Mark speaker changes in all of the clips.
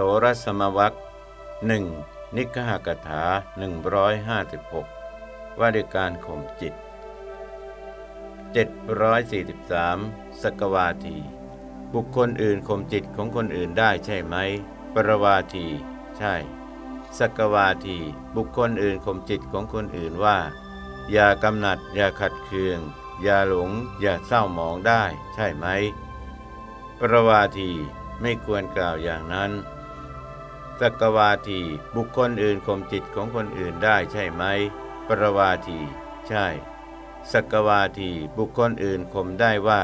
Speaker 1: โสรสมวัคหนึ่งนิกหกถา156 ว่าด้วยการข่มจิต 743 สกวาที บุคคลอื่นข่มจิตของคนอื่นได้ใช่ไหม ปรวาที ใช่ สกวาที บุคคลอื่นข่มจิตของคนอื่นว่า อย่ากำหนัด อย่าขัดเคือง อย่าหลง อย่าเศร้าหมองได้ ใช่ไหม ปรวาที ไม่ควรกล่าวอย่างนั้น สกวาทีบุคคลอื่นข่มจิตของคนอื่นได้ใช่ไหม ปรวาที ใช่สกวาทีบุคคลอื่นข่มได้ว่า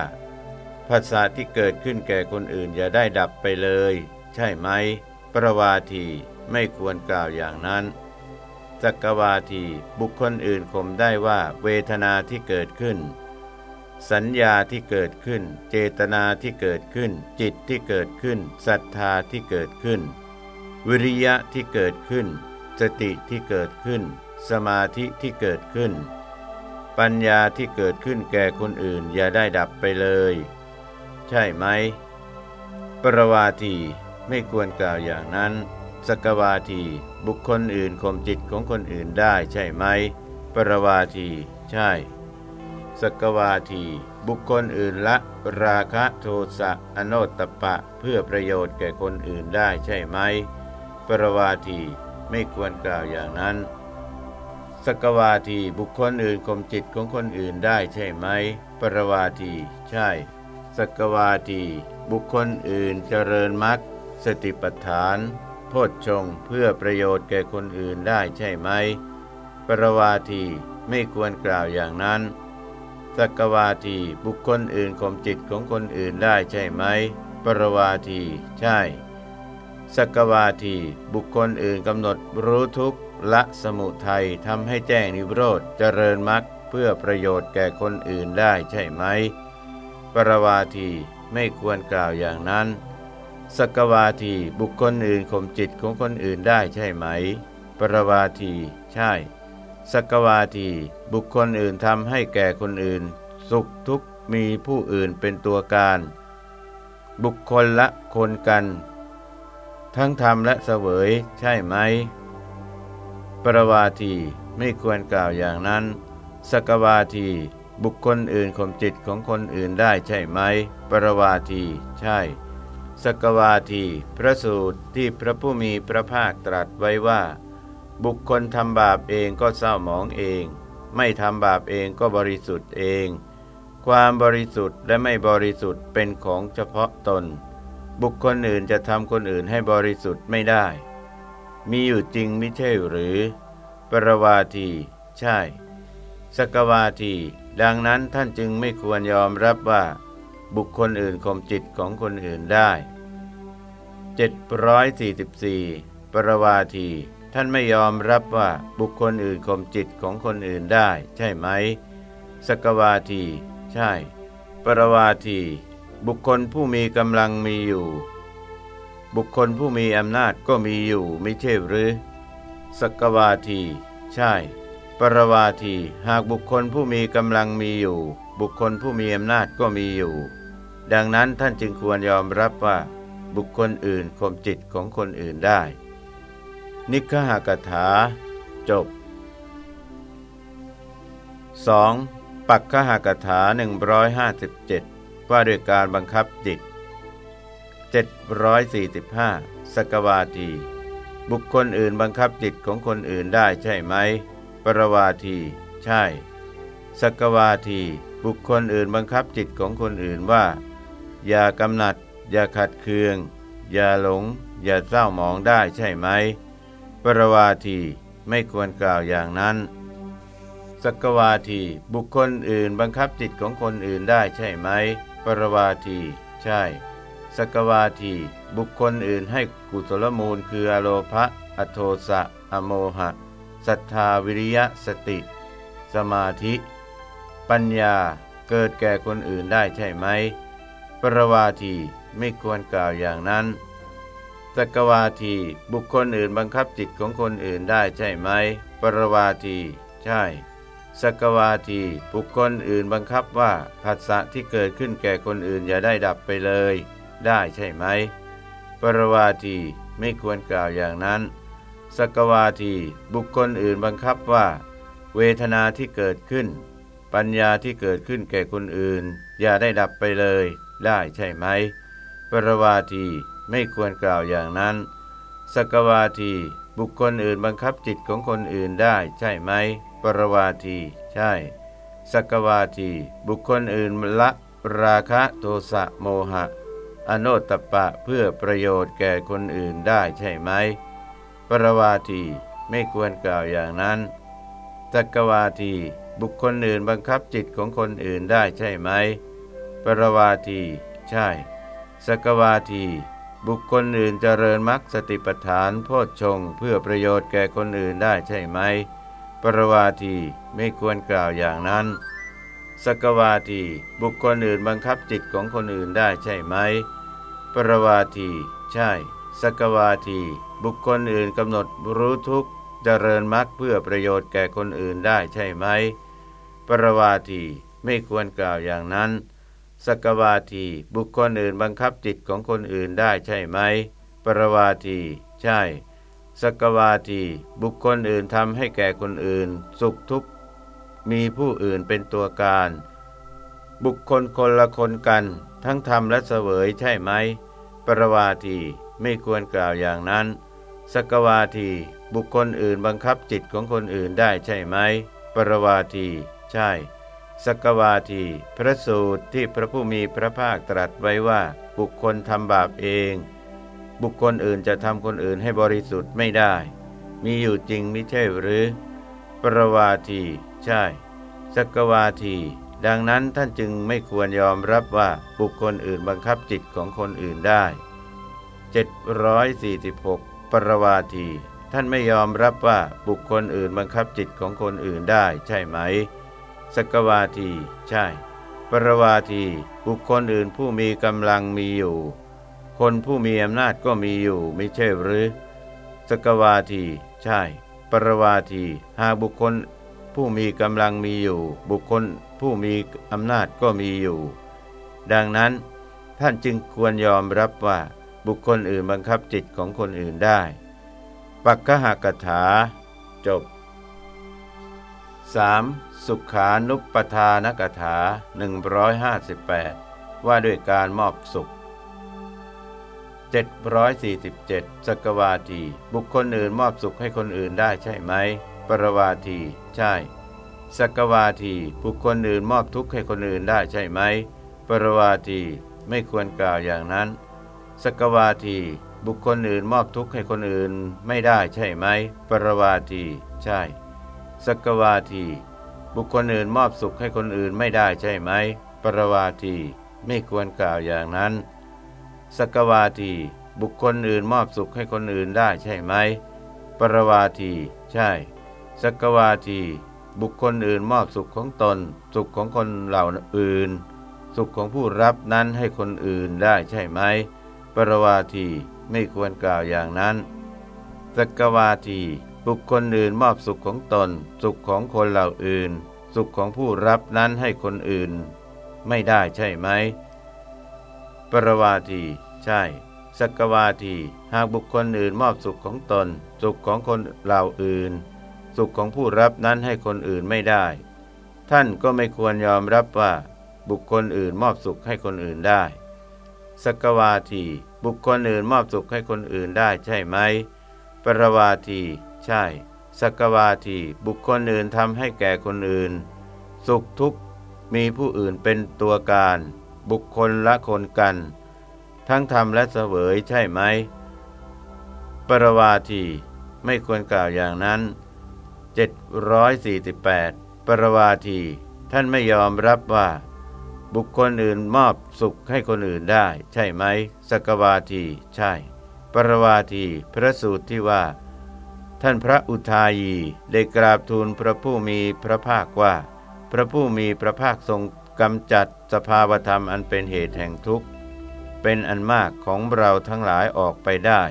Speaker 1: ภาษาที่เกิดขึ้นแก่คนอื่นอย่าได้ดับไปเลย ใช่ไหม ปรวาทีไม่ควรกล่าวอย่างนั้นสกวาทีบุคคลอื่นข่มได้ว่าเวทนาที่เกิดขึ้น สัญญาที่เกิดขึ้น เจตนาที่เกิดขึ้น จิตที่เกิดขึ้นศรัทธาที่เกิดขึ้น วิริยะที่เกิดขึ้น สติที่เกิดขึ้น สมาธิที่เกิดขึ้น ปัญญาที่เกิดขึ้นแก่คนอื่นอย่าได้ดับไปเลย ใช่ไหม ปรวาทีไม่ควรกล่าวอย่างนั้น สกวาทีบุคคลอื่นข่มจิตของคนอื่นได้ใช่ไหม ปรวาทีใช่ สกวาทีบุคคลอื่นละราคะโทสะอโนตตปะเพื่อประโยชน์แก่คนอื่นได้ใช่ไหม ปรวาทีไม่ควรกล่าวอย่างนั้น สกวาทีบุคคลอื่นข่มจิตของคนอื่นได้ใช่ไหม ปรวาที ใช่ สกวาที บุคคลอื่นเจริญมรรคสติปัฏฐาน โพชฌงเพื่อประโยชน์แก่คนอื่นได้ใช่ไหม ปรวาทีไม่ควรกล่าวอย่างนั้น สกวาทีบุคคลอื่นข่มจิตของคนอื่นได้ใช่ไหม ปรวาที ใช่ สกวาทีบุคคลอื่นกำหนดรู้ทุกละสมุทัยทำให้แจ้งนิโรธเจริญมรรคเพื่อประโยชน์แก่คนอื่นได้ใช่ไหม ปรวาทีไม่ควรกล่าวอย่างนั้น สกวาทีบุคคลอื่นข่มจิตของคนอื่นได้ใช่ไหม ปรวาทีใช่ สกวาทีบุคคลอื่นทำให้แก่คนอื่น สุขทุกข์มีผู้อื่นเป็นตัวการ บุคคลละคนกัน ทั้งทำและเสวยใช่ไหม ปรวาทีไม่ควรกล่าวอย่างนั้น สกวาที บุคคลอื่นข่มจิตของคนอื่นได้ใช่ไหม ปรวาที ใช่ สกวาที พระสูตรที่พระผู้มีพระภาคตรัสไว้ว่า บุคคลทำบาปเองก็เศร้าหมองเอง ไม่ทำบาปเองก็บริสุทธิ์เอง ความบริสุทธิ์และไม่บริสุทธิ์เป็นของเฉพาะตน บุคคลอื่นจะทำคนอื่นให้บริสุทธิ์ไม่ได้ มีอยู่จริงไม่ใช่หรือ ปรวาที ใช่ สกวาที ดังนั้นท่านจึงไม่ควรยอมรับว่า บุคคลอื่นข่มจิตของคนอื่นได้ 744 ปรวาที ท่านไม่ยอมรับว่าบุคคลอื่นข่มจิตของคนอื่นได้ ใช่ไหม สกวาที ใช่ ปรวาที บุคคลผู้มีกำลังมีอยู่ บุคคลผู้มีอำนาจก็มีอยู่ไม่ใช่หรือสกวาที ใช่ ปรวาที หากบุคคลผู้มีกำลังมีอยู่ บุคคลผู้มีอำนาจก็มีอยู่ ดังนั้นท่านจึงควรยอมรับว่า บุคคลอื่นข่มจิตของคนอื่นได้ นิคหกถา จบ 2. ปักขหกถา157 ว่าด้วยการบังคับจิต745สกวาที บุคคลอื่นบังคับจิตของคนอื่นได้ใช่ไหม ปรวาที ใช่สกวาที บุคคลอื่นบังคับจิตของคนอื่นว่า อย่ากำหนัด อย่าขัดเคือง อย่าหลง อย่าเศร้าหมองได้ใช่ไหม ปรวาทีไม่ควรกล่าวอย่างนั้นสกวาที บุคคลอื่นบังคับจิตของคนอื่นได้ใช่ไหม ปรวาที ใช่ สกวาที บุคคลอื่นให้กุศลมูลคืออโลภะอโทสะ อโมหะศรัทธาวิริยะสติ สมาธิ ปัญญาเกิดแก่คนอื่นได้ใช่ไหม ปรวาทีไม่ควรกล่าวอย่างนั้นสกวาทีบุคคลอื่นบังคับจิตของคนอื่นได้ใช่ไหม ปรวาที ใช่ สกวาทีบุคคลอื่นบังคับว่าผัสสะที่เกิดขึ้นแก่คนอื่นอย่าได้ดับไปเลย ได้ใช่ไหมปปรวาทีไม่ควรกล่าวอย่างนั้น สกวาทีบุคคลอื่นบังคับว่า เวทนาที่เกิดขึ้น ปัญญาที่เกิดขึ้นแก่คนอื่น อย่าได้ดับไปเลย ได้ใช่ไหม ปรวาทีไม่ควรกล่าวอย่างนั้นสกวาทีบุคคลอื่นบังคับจิตของคนอื่นได้ใช่ไหม ปรวาที ใช่สกวาที บุคคลอื่นละราคะโทสะโมหะ อโนตตปะเพื่อประโยชน์แก่คนอื่นได้ใช่ไหม ปรวาทีไม่ควรกล่าวอย่างนั้นสกวาที บุคคลอื่นบังคับจิตของคนอื่นได้ใช่ไหม ปรวาที ใช่สกวาทีบุคคลอื่นเจริญมรรคสติปัฏฐานโพชฌงเพื่อประโยชน์แก่คนอื่นได้ใช่ไหม ปรวาทีไม่ควรกล่าวอย่างนั้น สกวาทีบุคคลอื่นบังคับจิตของคนอื่นได้ใช่ไหม ปรวาทีใช่ สกวาที บุคคลอื่นกำหนดรู้ทุกเจริญมรรคเพื่อประโยชน์แก่คนอื่นได้ใช่ไหม ปรวาทีไม่ควรกล่าวอย่างนั้น สกวาทีบุคคลอื่นบังคับจิตของคนอื่นได้ใช่ไหม ปรวาทีใช่ สกวาทีบุคคลอื่นทำให้แก่คนอื่น สุขทุกข์มีผู้อื่นเป็นตัวการ บุคคลคนละคนกัน ทั้งทำและเสวยใช่ไหม ปรวาทีไม่ควรกล่าวอย่างนั้น สกวาทีบุคคลอื่นบังคับจิตของคนอื่นได้ใช่ไหม ปรวาทีใช่ สกวาทีพระสูตรที่พระผู้มีพระภาคตรัสไว้ว่า บุคคลทำบาปเอง บุคคลอื่นจะทำคนอื่นให้บริสุทธิ์ไม่ได้ มีอยู่จริงไม่ใช่หรือ ปรวาทีใช่ สกวาที ดังนั้นท่านจึงไม่ควรยอมรับว่าบุคคลอื่นบังคับจิตของคนอื่นได้ 746 ปรวาที ท่านไม่ยอมรับว่าบุคคลอื่นบังคับจิตของคนอื่นได้ ใช่ไหม สกวาที ใช่ ปรวาที บุคคลอื่นผู้มีกำลังมีอยู่ คนผู้มีอำนาจก็มีอยู่ไม่ใช่หรือ สกวาที ใช่ ปรวาที หากบุคคลผู้มีกำลังมีอยู่ บุคคลผู้มีอำนาจก็มีอยู่ ดังนั้น ท่านจึงควรยอมรับว่าบุคคลอื่นบังคับจิตของคนอื่นได้ ปักกหากถา จบ 3. สุขานุปทานกถา 158 ว่าด้วยการมอบสุข 747 สกวาที บุคคลอื่นมอบสุขให้คนอื่นได้ใช่ไหม ปรวาที ใช่ สกวาที บุคคลอื่นมอบทุกข์ให้คนอื่นได้ใช่ไหม ปรวาที ไม่ควรกล่าวอย่างนั้น สกวาที บุคคลอื่นมอบทุกข์ให้คนอื่นไม่ได้ใช่ไหม ปรวาที ใช่ สกวาที บุคคลอื่นมอบสุขให้คนอื่นไม่ได้ใช่ไหม ปรวาที ไม่ควรกล่าวอย่างนั้น สกวาทีบุคคลอื่นมอบสุขให้คนอื่นได้ใช่ไหม ปรวาทีใช่ สกวาทีบุคคลอื่นมอบสุขของตน สุขของคนเหล่าอื่น สุขของผู้รับนั้นให้คนอื่นได้ใช่ไหม ปรวาทีไม่ควรกล่าวอย่างนั้นสกวาทีบุคคลอื่นมอบสุขของตน สุขของคนเหล่าอื่น สุขของผู้รับนั้นให้คนอื่น ไม่ได้ใช่ไหม ปรวาที ใช่ สักวาทีหากบุคคลอื่นมอบสุขของตน สุขของคนเหล่าอื่น สุขของผู้รับนั้นให้คนอื่นไม่ได้ ท่านก็ไม่ควรยอมรับว่า บุคคลอื่นมอบสุขให้คนอื่นได้ สักวาทีบุคคลอื่นมอบสุขให้คนอื่นได้ใช่ไหม ปรวาที ใช่ สักวาทีบุคคลอื่นทำให้แก่คนอื่น สุขทุกข์มีผู้อื่นเป็นตัวการ บุคคลละคนกัน ทั้งทำและเสวยใช่ไหม ปรวาทีไม่ควรกล่าวอย่างนั้น 748 ปรวาที ท่านไม่ยอมรับว่า บุคคลอื่นมอบสุขให้คนอื่นได้ ใช่ไหม สกวาที ใช่ ปรวาทีพระสูตรที่ว่า ท่านพระอุทายีได้กราบทูลพระผู้มีพระภาคว่า พระผู้มีพระภาคทรงกำจัดสภาวธรรมอันเป็นเหตุแห่งทุกข์ เป็นอันมากของเราทั้งหลายออกไปได้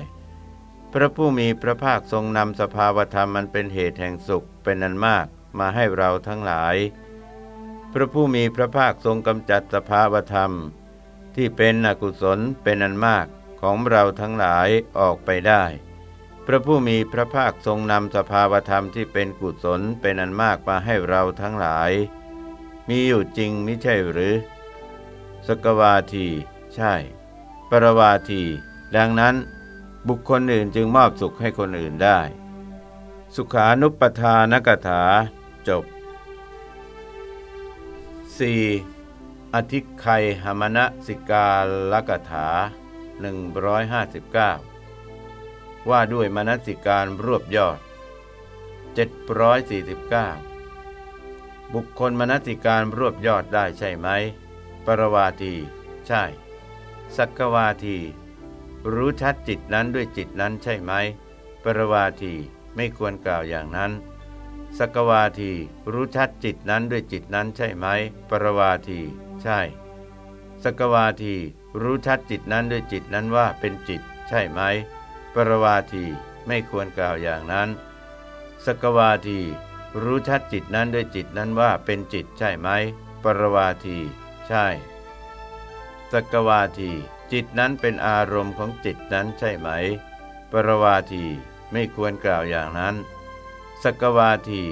Speaker 1: พระผู้มีพระภาคทรงนำสภาวธรรมอันเป็นเหตุแห่งสุขเป็นอันมากมาให้เราทั้งหลาย พระผู้มีพระภาคทรงกำจัดสภาวธรรม ที่เป็นอกุศลเป็นอันมากของเราทั้งหลายออกไปได้ พระผู้มีพระภาคทรงนำสภาวธรรมที่เป็นกุศลเป็นอันมากมาให้เราทั้งหลาย มีอยู่จริงไม่ใช่หรือ สกวาที ใช่ รวาที ดังนั้นบุคคลอื่นจึงมอบสุขให้คนอื่นได้ สุขานุปทานกถา จบ 4. อธิไคหมณสิกาลกถา 159 ว่าด้วยมนสิการรวบยอด 749 บุคคลมนสิการรวบยอดได้ใช่ไหม ปรวาที ใช่ สักวาที รู้ชัดจิตนั้นด้วยจิตนั้นใช่ไหม ปรวาทีไม่ควรกล่าวอย่างนั้น สักวาที รู้ชัดจิตนั้นด้วยจิตนั้นใช่ไหม ปรวาที ใช่ สักวาที รู้ชัดจิตนั้นด้วยจิตนั้นว่าเป็นจิต ใช่ไหม ปรวาทีไม่ควรกล่าวอย่างนั้น สกวาที รู้ชัดจิตนั้นด้วยจิตนั้นว่าเป็นจิตใช่ไหม ปรวาที ใช่ สกวาทีจิตนั้นเป็นอารมณ์ของจิตนั้นใช่ไหม ปรวาทีไม่ควรกล่าวอย่างนั้น สกวาที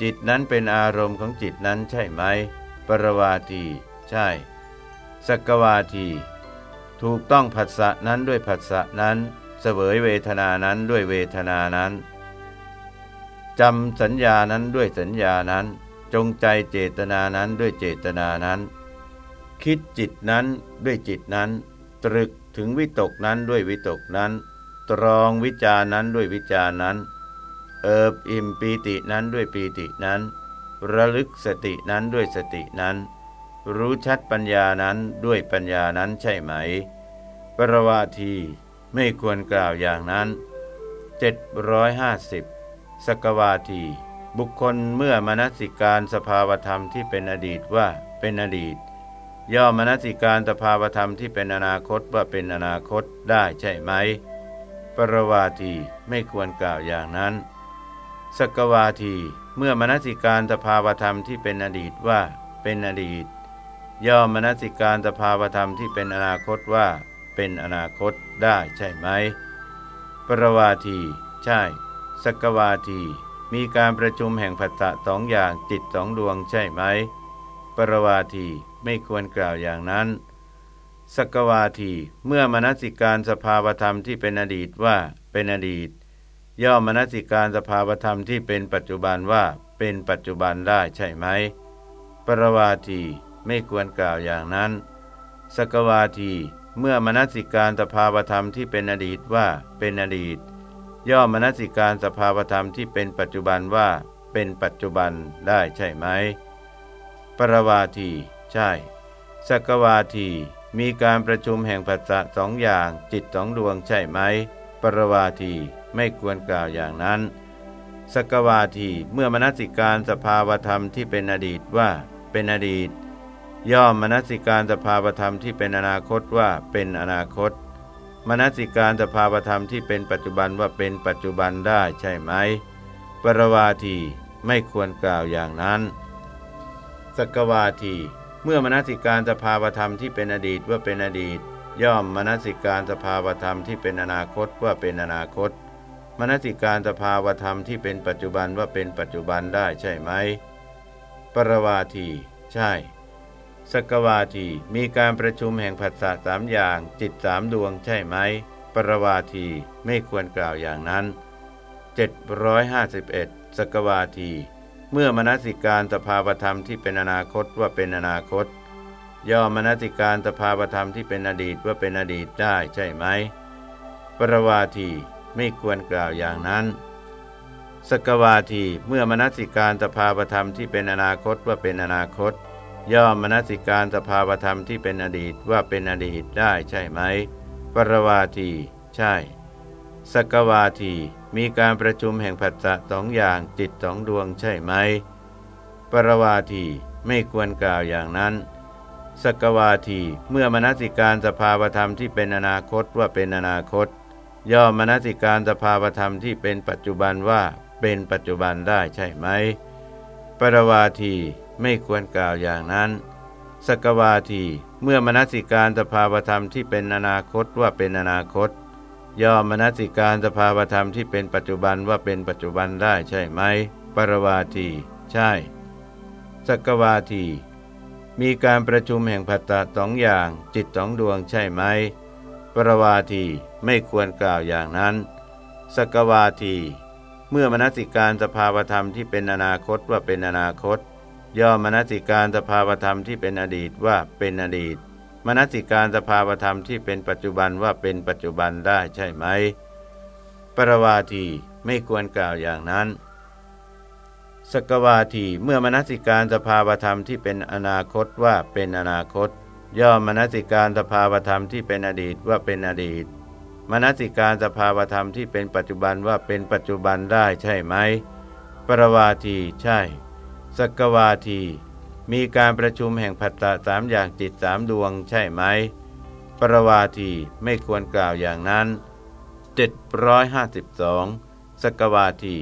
Speaker 1: จิตนั้นเป็นอารมณ์ของจิตนั้นใช่ไหม ปรวาที ใช่ สกวาที ถูกต้องผัสสะนั้นด้วยผัสสะนั้น เสวยเวทนานั้นด้วยเวทนานั้นจำสัญญานั้นด้วยสัญญานั้น จงใจเจตนานั้นด้วยเจตนานั้น คิดจิตนั้นด้วยจิตนั้น ตรึกถึงวิตกนั้นด้วยวิตกนั้น ตรองวิจานั้นด้วยวิจานั้น เอิบอิ่มปีตินั้นด้วยปีตินั้น ระลึกสตินั้นด้วยสตินั้น รู้ชัดปัญญานั้นด้วยปัญญานั้นใช่ไหม ปรวาทีไม่ควรกล่าวอย่างนั้น 750สกวาที บุคคลเมื่อมนสิการสภาวธรรมที่เป็นอดีตว่าเป็นอดีต ย่อมมนสิการสภาวธรรมที่เป็นอนาคตว่าเป็นอนาคตได้ใช่ไหม ปรวาทีไม่ควรกล่าวอย่างนั้น สกวาทีเมื่อมนสิการสภาวธรรมที่เป็นอดีตว่าเป็นอดีต ย่อมมนสิการสภาวธรรมที่เป็นอนาคตว่าเป็นอนาคตได้ใช่ไหม ปรวาที ใช่ สกวาที มีการประชุมแห่งผัสสะสองอย่างจิตสองดวงใช่ไหม ปรวาที ไม่ควรกล่าวอย่างนั้น สกวาทีเมื่อมนสิการสภาวธรรมที่เป็นอดีตว่าเป็นอดีต ย่อมนสิการสภาวธรรมที่เป็นปัจจุบันว่าเป็นปัจจุบันได้ใช่ไหม ปรวาทีไม่ควรกล่าวอย่างนั้น สกวาทีเมื่อมนสิการสภาวธรรมที่เป็นอดีตว่าเป็นอดีต ย่อมมนสิการสภาวธรรมที่เป็นปัจจุบันว่าเป็นปัจจุบันได้ใช่ไหม ปรวาที ใช่สกวาทีมีการประชุมแห่งปัสสะสองอย่าง จิตสองดวงใช่ไหม ปรวาทีไม่ควรกล่าวอย่างนั้นสกวาทีเมื่อมนสิการสภาวธรรมที่เป็นอดีตว่าเป็นอดีต ย่อมมนสิการสภาวธรรมที่เป็นอนาคตว่าเป็นอนาคต มนสิการสภาวธรรมที่เป็นปัจจุบันว่าเป็นปัจจุบันได้ใช่ไหม ปรวาทีไม่ควรกล่าวอย่างนั้นสกวาที มื่อมนสิการสภาวธรรมที่เป็นอดีตว่าเป็นอดีต ย่อมมนสิการสภาวธรรมที่เป็นอนาคตว่าเป็นอนาคต มนสิการสภาวธรรมที่เป็นปัจจุบันว่าเป็นปัจจุบันได้ใช่ไหม ปรวาที ใช่ สกวาทีมีการประชุมแห่งผัสสะสามอย่าง จิตสามดวงใช่ไหม ปรวาทีไม่ควรกล่าวอย่างนั้น 751 สกวาที เมื่อมนสิการสภาวธรรมที่เป็นอนาคตว่าเป็นอนาคต ย่อมนสิการสภาวธรรมที่เป็นอดีตว่าเป็นอดีตได้ใช่ไหม ปรวาทีไม่ควรกล่าวอย่างนั้น สกวาทีเมื่อมนสิการสภาวธรรมที่เป็นอนาคตว่าเป็นอนาคต ย่อมมนสิการสภาวธรรมที่เป็นอดีตว่าเป็นอดีตได้ใช่ไหม ปรวาที ใช่ สกวาทีมีการประชุมแห่งผัสสะสองอย่างจิตสองดวงใช่ไหม ปรวาทีไม่ควรกล่าวอย่างนั้น สกวาทีเมื่อมนสิการสภาวธรรมที่เป็นอนาคตว่าเป็นอนาคต ย่อมมนสิการสภาวธรรมที่เป็นปัจจุบันว่าเป็นปัจจุบันได้ใช่ไหม ปรวาทีไม่ควรกล่าวอย่างนั้นสสกวาทีเมื่อมนสิการสภาวธรรมที่เป็นอนาคตว่าเป็นอนาคต ย่อมนสิการสภาวธรรมที่เป็นปัจจุบันว่าเป็นปัจจุบันได้ใช่ไหม ปรวาที ใช่ สกวาที มีการประชุมแห่งพัตตะสองอย่าง จิตสองดวงใช่ไหม ปรวาทีไม่ควรกล่าวอย่างนั้น สกวาที เมื่อมนสิการสภาวธรรมที่เป็นอนาคตว่าเป็นอนาคต ย่อมมนสิการสภาวธรรมที่เป็นอดีตว่าเป็นอดีต มนสิการสภาวธรรมที่เป็นปัจจุบันว่าเป็นปัจจุบันได้ใช่ไหม ปรวาทีไม่ควรกล่าวอย่างนั้น สกวาทีเมื่อมนสิการสภาวธรรมที่เป็นอนาคตว่าเป็นอนาคต ย่อมมนสิการสภาวธรรมที่เป็นอดีตว่าเป็นอดีต มนสิการสภาวธรรมที่เป็นปัจจุบันว่าเป็นปัจจุบันได้ใช่ไหม ปรวาทีใช่ สกวาที มีการประชุมแห่งผัตตะสามอย่างจิตสามดวงใช่ไหม ปรวาทีไม่ควรกล่าวอย่างนั้น 752 สกวาที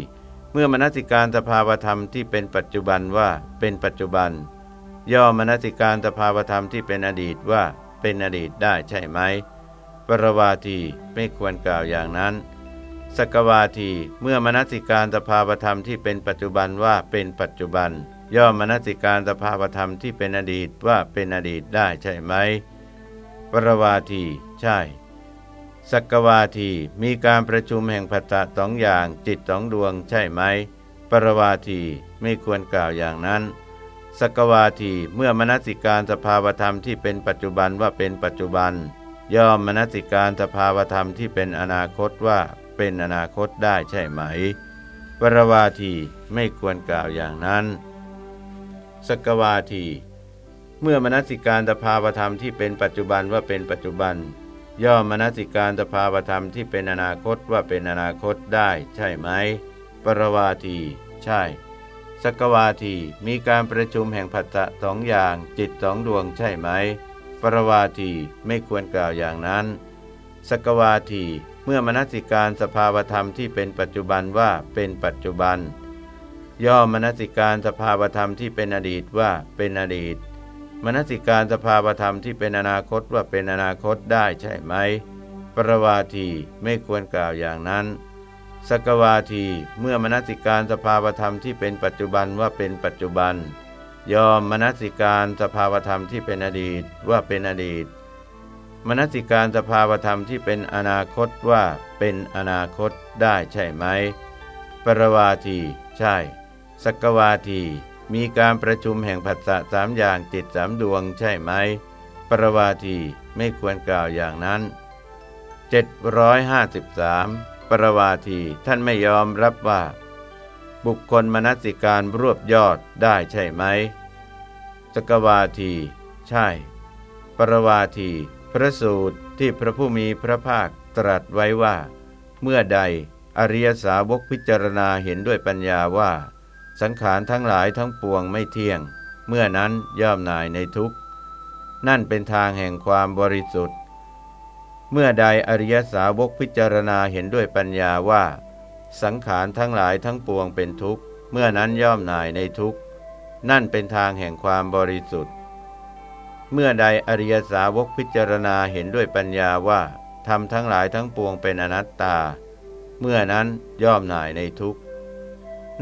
Speaker 1: เมื่อมนสิการสภาวธรรมที่เป็นปัจจุบันว่าเป็นปัจจุบัน ย่อมนสิการสภาวธรรมที่เป็นอดีตว่าเป็นอดีตได้ใช่ไหม ปรวาทีไม่ควรกล่าวอย่างนั้น สกวาที เมื่อมนสิการสภาวธรรมที่เป็นปัจจุบันว่าเป็นปัจจุบัน ย่อมมนสิการสภาวธรรมที่เป็นอดีตว่าเป็นอดีตได้ใช่ไหม ปรวาทีใช่ สักวาทีมีการประชุมแห่งพัตตะสองอย่างจิตสองดวงใช่ไหม ปรวาทีไม่ควรกล่าวอย่างนั้น สักวาทีเมื่อมนสิการสภาวธรรมที่เป็นปัจจุบันว่าเป็นปัจจุบัน ย่อมมนสิการสภาวธรรมที่เป็นอนาคตว่าเป็นอนาคตได้ใช่ไหม ปรวาทีไม่ควรกล่าวอย่างนั้น สกวาที เมื่อมนสิการสภาวธรรมที่เป็นปัจจุบันว่าเป็นปัจจุบัน ย่อมมนสิการสภาวธรรมที่เป็นอนาคตว่าเป็นอนาคตได้ ใช่ไหม ปรวาที ใช่สกวาทีมีการประชุมแห่งผัสสะสองอย่างจิตสองดวงใช่ไหม ปรวาทีไม่ควรกล่าวอย่างนั้นสกวาทีเมื่อมนสิการสภาวธรรมที่เป็นปัจจุบันว่าเป็นปัจจุบัน ย่อมมนสิการสภาวธรรมที่เป็นอดีตว่าเป็นอดีต มนสิการสภาวธรรมที่เป็นอนาคตว่าเป็นอนาคตได้ใช่ไหม ปรวาทีไม่ควรกล่าวอย่างนั้น สกวาทีเมื่อมนสิการสภาวธรรมที่เป็นปัจจุบันว่าเป็นปัจจุบัน ยอมมนสิการสภาวธรรมที่เป็นอดีตว่าเป็นอดีต มนสิการสภาวธรรมที่เป็นอนาคตว่าเป็นอนาคตได้ใช่ไหม ปรวาทีใช่ สกวาทีมีการประชุมแห่งผัสสะสามอย่างจิตสามดวงใช่ไหม ปรวาทีไม่ควรกล่าวอย่างนั้น 753 ปรวาทีท่านไม่ยอมรับว่า บุคคลมนสิการรวบยอดได้ใช่ไหม สกวาที ใช่ ปรวาที พระสูตรที่พระผู้มีพระภาคตรัสไว้ว่า เมื่อใดอริยสาวกพิจารณาเห็นด้วยปัญญาว่า สังขารทั้งหลายทั้งปวงไม่เที่ยง เมื่อนั้นย่อมนายในทุกข์ นั่นเป็นทางแห่งความบริสุทธิ์ เมื่อใดอริยสาวกพิจารณาเห็นด้วยปัญญาว่า สังขารทั้งหลายทั้งปวงเป็นทุกข์ เมื่อนั้นย่อมนายในทุกข์ นั่นเป็นทางแห่งความบริสุทธิ์ เมื่อใดอริยสาวกพิจารณาเห็นด้วยปัญญาว่าทำทั้งหลายทั้งปวงเป็นอนัตตา เมื่อนั้นย่อมนายในทุกข์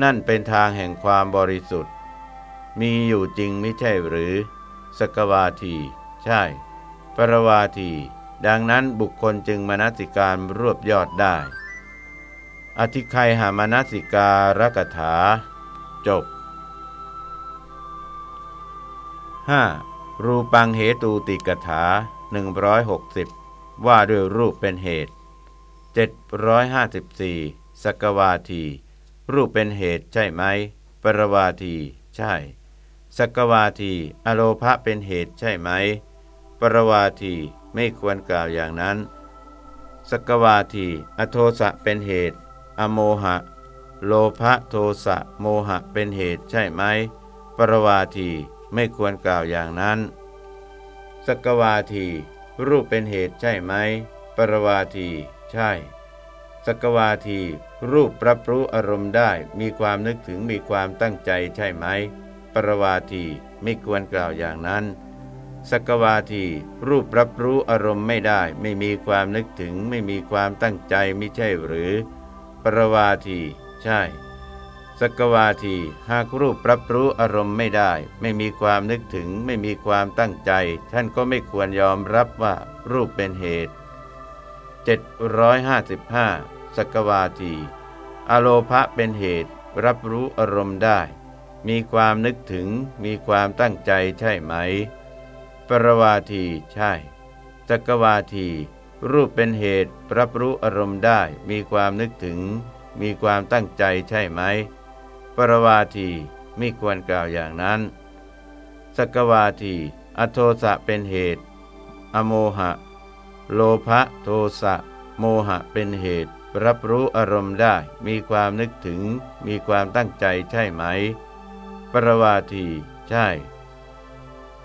Speaker 1: นั่นเป็นทางแห่งความบริสุทธิ์ มีอยู่จริงไม่ใช่หรือ สกวาที ใช่ ปรวาที ดังนั้นบุคคลจึงมนสิการรวบยอดได้ อธิไคหามนสิการกถา จบ 5. รูปังเหตูติกถา 160 ว่าด้วยรูปเป็นเหตุ 754 สกวาที รูปเป็นเหตุใช่ไหม ปรวาที ใช่สกวาที อโลภะเป็นเหตุใช่ไหม ปรวาที ไม่ควรกล่าวอย่างนั้นสกวาที อโทสะเป็นเหตุ อโมหะ โลภะโทสะโมหะเป็นเหตุใช่ไหม ปรวาทีไม่ควรกล่าวอย่างนั้นสกวาที รูปเป็นเหตุใช่ไหม ปรวาที ใช่ สกวาที รูปรับรู้อารมณ์ได้ มีความนึกถึงมีความตั้งใจใช่ไหม ปรวาทีไม่ควรกล่าวอย่างนั้นสกวาที รูปรับรู้อารมณ์ไม่ได้ ไม่มีความนึกถึง ไม่มีความตั้งใจไม่ใช่หรือ ปรวาที ใช่สกวาที หากรูปรับรู้อารมณ์ไม่ได้ ไม่มีความนึกถึง ไม่มีความตั้งใจ ท่านก็ไม่ควรยอมรับว่ารูปเป็นเหตุ 755 สกวาทีอโลภะเป็นเหตุ รับรู้อารมณ์ได้ มีความนึกถึงมีความตั้งใจใช่ไหม ปรวาทีใช่สกวาที รูปเป็นเหตุ รับรู้อารมณ์ได้ มีความนึกถึง มีความตั้งใจใช่ไหม ปรวาทีไม่ควรกล่าวอย่างนั้นสกวาที อโทสะเป็นเหตุ อโมหะ โลภะโทสะ โมหะเป็นเหตุ รับรู้อารมณ์ได้ มีความนึกถึง มีความตั้งใจใช่ไหม ปรวาที ใช่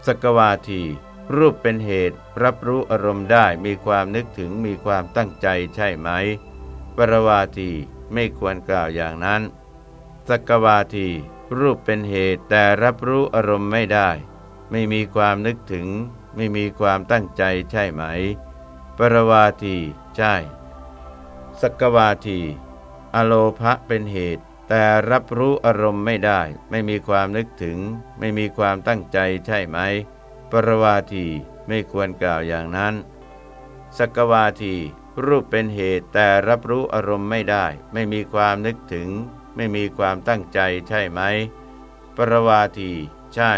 Speaker 1: สกวาที รูปเป็นเหตุ รับรู้อารมณ์ได้ มีความนึกถึง มีความตั้งใจใช่ไหม ปรวาที ไม่ควรกล่าวอย่างนั้น สกวาที รูปเป็นเหตุ แต่รับรู้อารมณ์ไม่ได้ ไม่มีความนึกถึง ไม่มีความตั้งใจใช่ไหม ปรวาที ใช่ สกวาที อโลภะเป็นเหตุ แต่รับรู้อารมณ์ไม่ได้ ไม่มีความนึกถึง ไม่มีความตั้งใจใช่ไหม ปรวาทีไม่ควรกล่าวอย่างนั้น สกวาที รูปเป็นเหตุแต่รับรู้อารมณ์ไม่ได้ ไม่มีความนึกถึง ไม่มีความตั้งใจใช่ไหม ปรวาที ใช่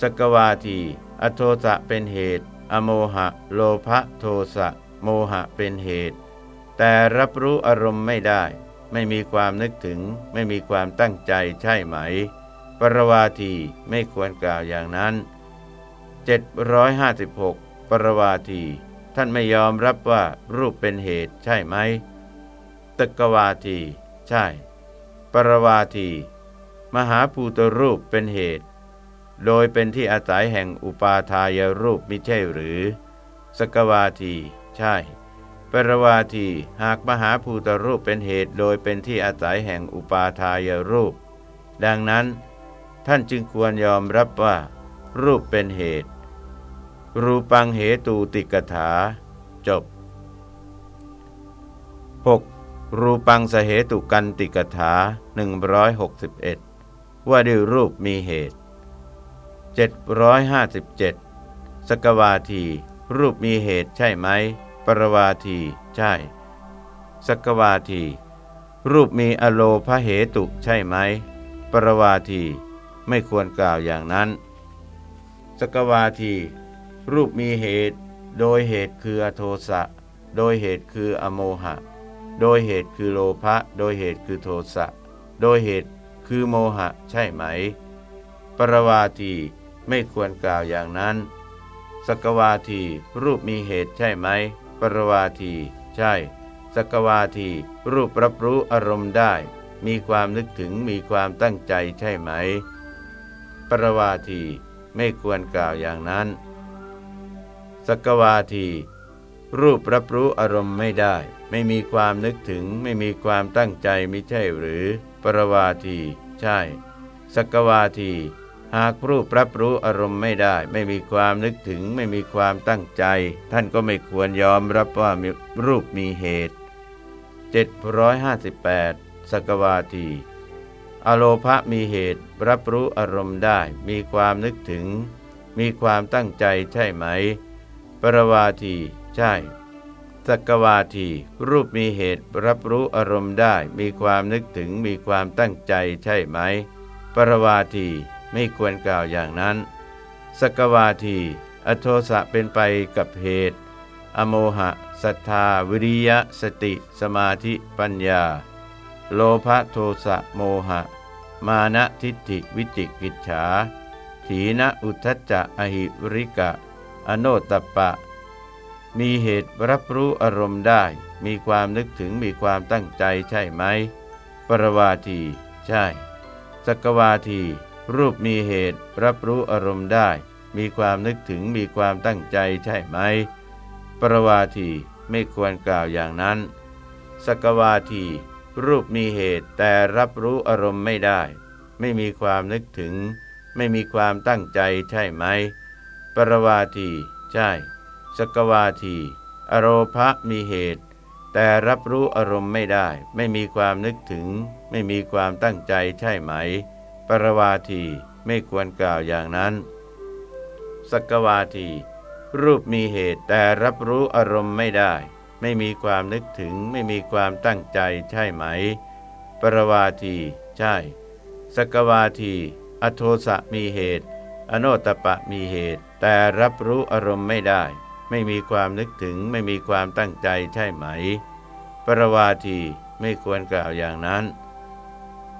Speaker 1: สกวาที อโทสะเป็นเหตุ อโมหะ โลภะโทสะโมหะเป็นเหตุ แต่รับรู้อารมณ์ไม่ได้ ไม่มีความนึกถึง ไม่มีความตั้งใจใช่ไหม ปรวาทีไม่ควรกล่าวอย่างนั้น 756 ปรวาที ท่านไม่ยอมรับว่ารูปเป็นเหตุใช่ไหมตกวาที ใช่ ปรวาที มหาภูตรูปเป็นเหตุ โดยเป็นที่อาศัยแห่งอุปาทายรูปมิใช่หรือ สกวาที ใช่ ปรวาทีหากมหาภูตรูปเป็นเหตุโดยเป็นที่อาศัยแห่งอุปาทายรูป ดังนั้น ท่านจึงควรยอมรับว่า รูปเป็นเหตุ รูปังเหตูติกถา จบ 6. รูปังสเหตุกันติกถา 161 ว่าด้วยรูปมีเหตุ 757 สกวาที รูปมีเหตุใช่ไหม รวาที ใช่สกวาที รูปมีอโลพเหตุใช่ไหม ปรวาที ไม่ควรกล่าวอย่างนั้น สกวาที รูปมีเหตุ โดยเหตุคืออโทสะ โดยเหตุคืออโมหะ โดยเหตุคือโลภะ โดยเหตุคือโทสะ โดยเหตุคือโมหะ ใช่ไหม ปรวาทีไม่ควรกล่าวอย่างนั้นสกวาทีรูปมีเหตุใช่ไหม ปรวาที ใช่ สกวาที รูปรับรู้อารมณ์ได้ มีความนึกถึงมีความตั้งใจใช่ไหม ปรวาที ไม่ควรกล่าวอย่างนั้น สกวาที รูปรับรู้อารมณ์ไม่ได้ ไม่มีความนึกถึง ไม่มีความตั้งใจไม่ใช่หรือ ปรวาที ใช่ สกวาที หากรูปรับรู้อารมณ์ไม่ได้ ไม่มีความนึกถึงไม่มีความตั้งใจ ท่านก็ไม่ควรยอมรับว่ามีรูปมีเหตุ 758สกวาทีอโลภะมีเหตุ รับรู้อารมณ์ได้ มีความนึกถึง มีความตั้งใจใช่ไหม ปรวาที ใช่สักวาที รูปมีเหตุ รับรู้อารมณ์ได้ มีความนึกถึงมีความตั้งใจใช่ไหม ปรวาที ไม่ควรกล่าวอย่างนั้น สกวาที อโทสะเป็นไปกับเหตุ อโมหะศรัทธา วิริยะ สติ สมาธิปัญญา โลภโทสะโมหะ มานะทิฏฐิวิจิกิจฉาถีนะอุทจจะอหิริกะ อโนตปะ มีเหตุรับรู้อารมณ์ได้ มีความนึกถึงมีความตั้งใจใช่ไหม ปรวาที ใช่สกวาที รูปมีเหตุ รับรู้อารมณ์ได้ มีความนึกถึงมีความตั้งใจใช่ไหม ปรวาทีไม่ควรกล่าวอย่างนั้น สกวาที รูปมีเหตุแต่รับรู้อารมณ์ไม่ได้ ไม่มีความนึกถึง ไม่มีความตั้งใจใช่ไหม ปรวาที ใช่ สกวาที อโรภะมีเหตุ แต่รับรู้อารมณ์ไม่ได้ ไม่มีความนึกถึง ไม่มีความตั้งใจใช่ไหม ปรวาทีไม่ควรกล่าวอย่างนั้นสกวาที รูปมีเหตุแต่รับรู้อารมณ์ไม่ได้ ไม่มีความนึกถึงไม่มีความตั้งใจใช่ไหม ปรวาทีใช่ สกวาที อโทสะมีเหตุ อโนตปะมีเหตุ แต่รับรู้อารมณ์ไม่ได้ ไม่มีความนึกถึงไม่มีความตั้งใจใช่ไหม ปรวาทีไม่ควรกล่าวอย่างนั้น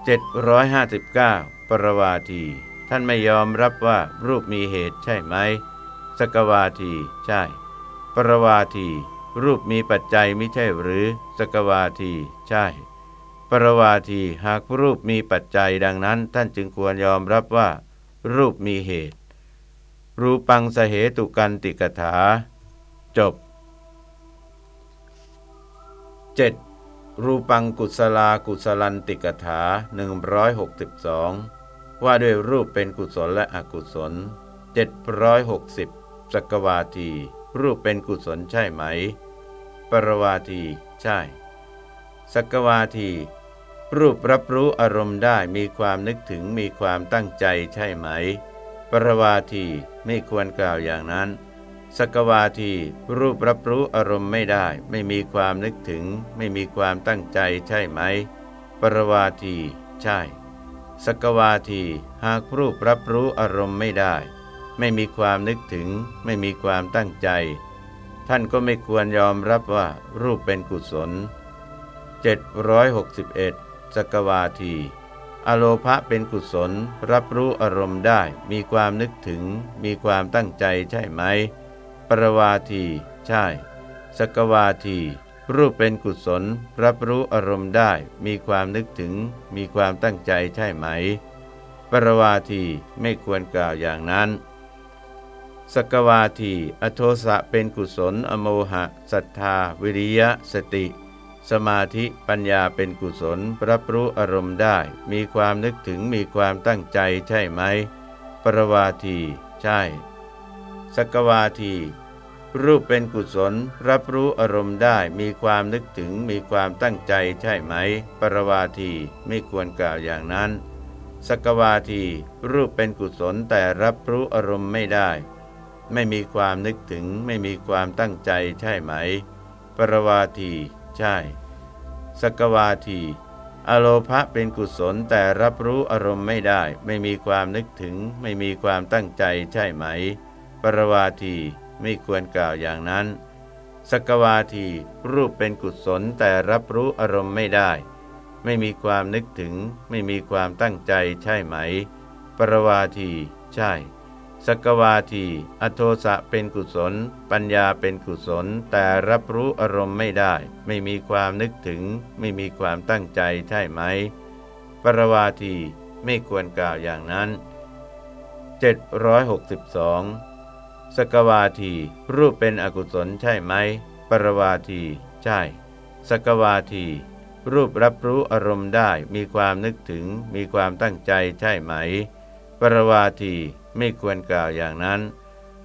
Speaker 1: 759 ปรวาที ท่านไม่ยอมรับว่ารูปมีเหตุใช่ไหม สกวาที ใช่ ปรวาที รูปมีปัจจัยไม่ใช่หรือ สกวาที ใช่ ปรวาทีหากรูปมีปัจจัยดังนั้น ท่านจึงควรยอมรับว่า รูปมีเหตุ รูปังสเหตุกันติกถา จบ 7. รูปังกุศลากุศลันติกถา 162 ว่าด้วยรูปเป็นกุศลและอกุศล 760สกวาที รูปเป็นกุศลใช่ไหม ปรวาทีใช่สกวาที รูปรับรู้อารมณ์ได้มีความนึกถึงมีความตั้งใจใช่ไหม ปรวาทีไม่ควรกล่าวอย่างนั้น สกวาทีรูปรับรู้อารมณ์ไม่ได้ ไม่มีความนึกถึง ไม่มีความตั้งใจใช่ไหม ปรวาที ใช่ สกวาที หากรูปรับรู้อารมณ์ไม่ได้ ไม่มีความนึกถึง ไม่มีความตั้งใจ ท่านก็ไม่ควรยอมรับว่ารูปเป็นกุศล 761 สกวาทีอโลภะเป็นกุศล รับรู้อารมณ์ได้ มีความนึกถึง มีความตั้งใจใช่ไหม ปรวาที ใช่ สกวาที รูปเป็นกุศล รับรู้อารมณ์ได้ มีความนึกถึง มีความตั้งใจใช่ไหม ปรวาทีไม่ควรกล่าวอย่างนั้นสกวาที อโทสะเป็นกุศล อโมหะศรัทธา วิริยะ สติ สมาธิปัญญาเป็นกุศล รับรู้อารมณ์ได้ มีความนึกถึงมีความตั้งใจใช่ไหม ปรวาที ใช่สกวาที รูปเป็นกุศล รับรู้อารมณ์ได้มีความนึกถึงมีความตั้งใจใช่ไหม ปรวาทีไม่ควรกล่าวอย่างนั้นสกวาที รูปเป็นกุศลแต่รับรู้อารมณ์ไม่ได้ ไม่มีความนึกถึงไม่มีความตั้งใจใช่ไหม ปรวาที ใช่สกวาที อโลภะเป็นกุศลแต่รับรู้อารมณ์ไม่ได้ ไม่มีความนึกถึง ไม่มีความตั้งใจใช่ไหม ปรวาที ไม่ควรกล่าวอย่างนั้น สกวาทีรูปเป็นกุศลแต่รับรู้อารมณ์ไม่ได้ ไม่มีความนึกถึง ไม่มีความตั้งใจใช่ไหม ปรวาที ใช่ สกวาที อโทสะเป็นกุศล ปัญญาเป็นกุศล แต่รับรู้อารมณ์ไม่ได้ ไม่มีความนึกถึง ไม่มีความตั้งใจใช่ไหม ปรวาทีไม่ควรกล่าวอย่างนั้น 762 สกวาที รูปเป็นอกุศลใช่ไหม ปรวาที ใช่ สกวาที รูปรับรู้อารมณ์ได้ มีความนึกถึง มีความตั้งใจใช่ไหม ปรวาทีไม่ควรกล่าวอย่างนั้น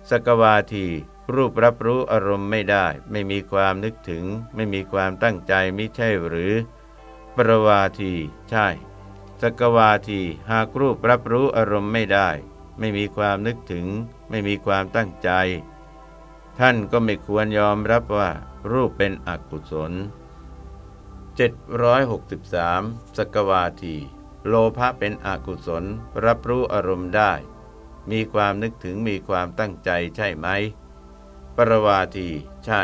Speaker 1: สกวาที รูปรับรู้อารมณ์ไม่ได้ ไม่มีความนึกถึง ไม่มีความตั้งใจมิใช่หรือ ปรวาที ใช่สกวาที หากรูปรับรู้อารมณ์ไม่ได้ ไม่มีความนึกถึง ไม่มีความตั้งใจ ท่านก็ไม่ควรยอมรับว่ารูปเป็นอกุศล 763 สกวาที โลภะเป็นอกุศล รับรู้อารมณ์ได้ มีความนึกถึงมีความตั้งใจใช่ไหม ปรวาที ใช่